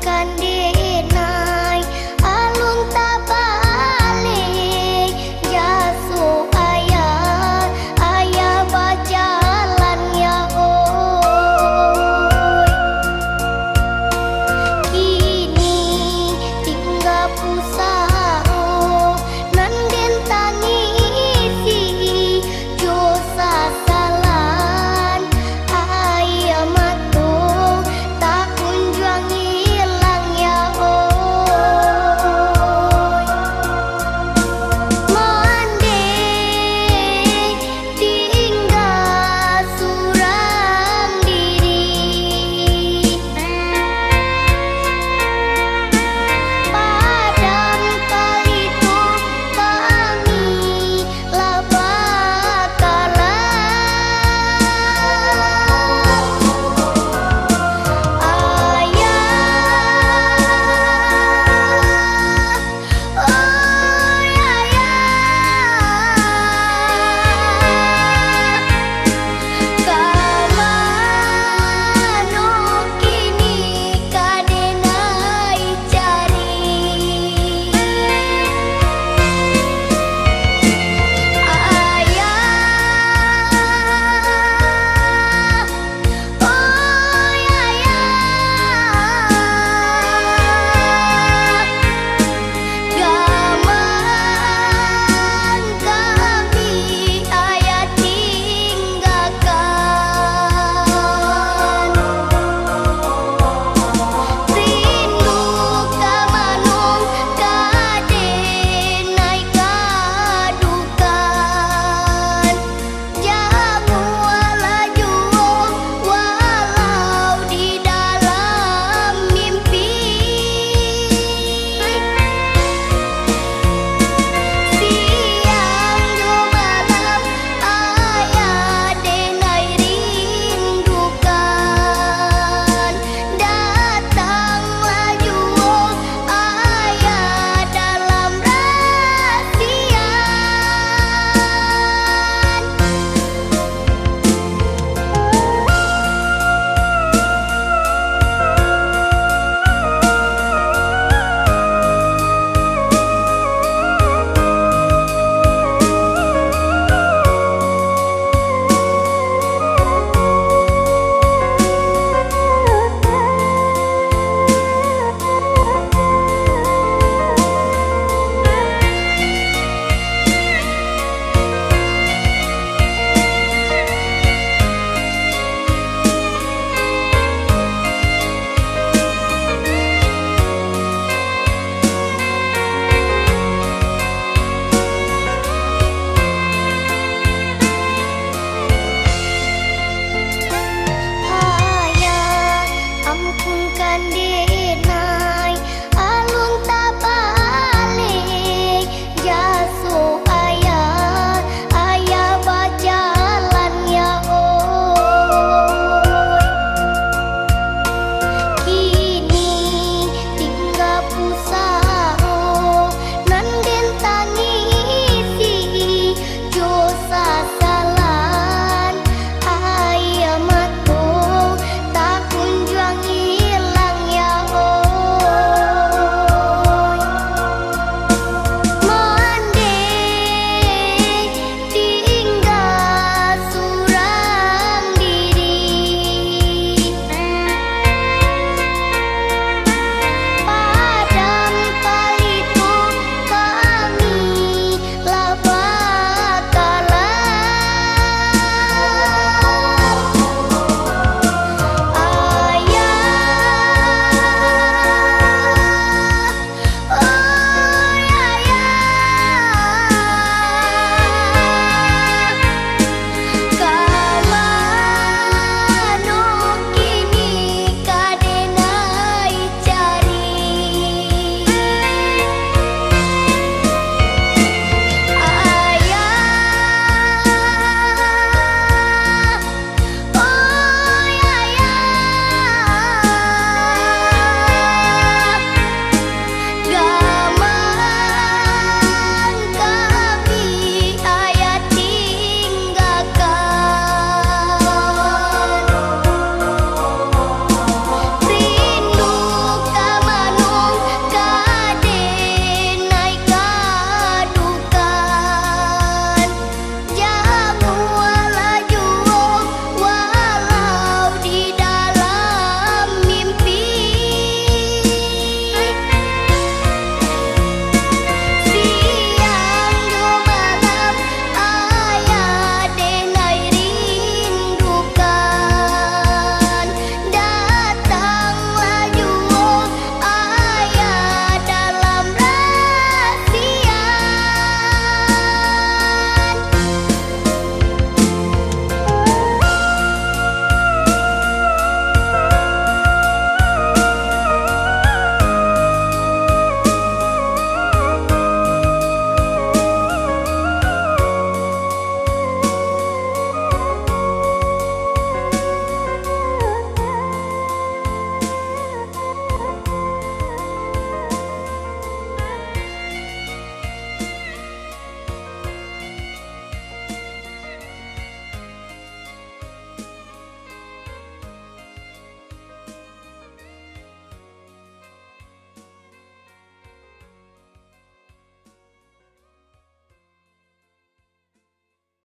bukan dia.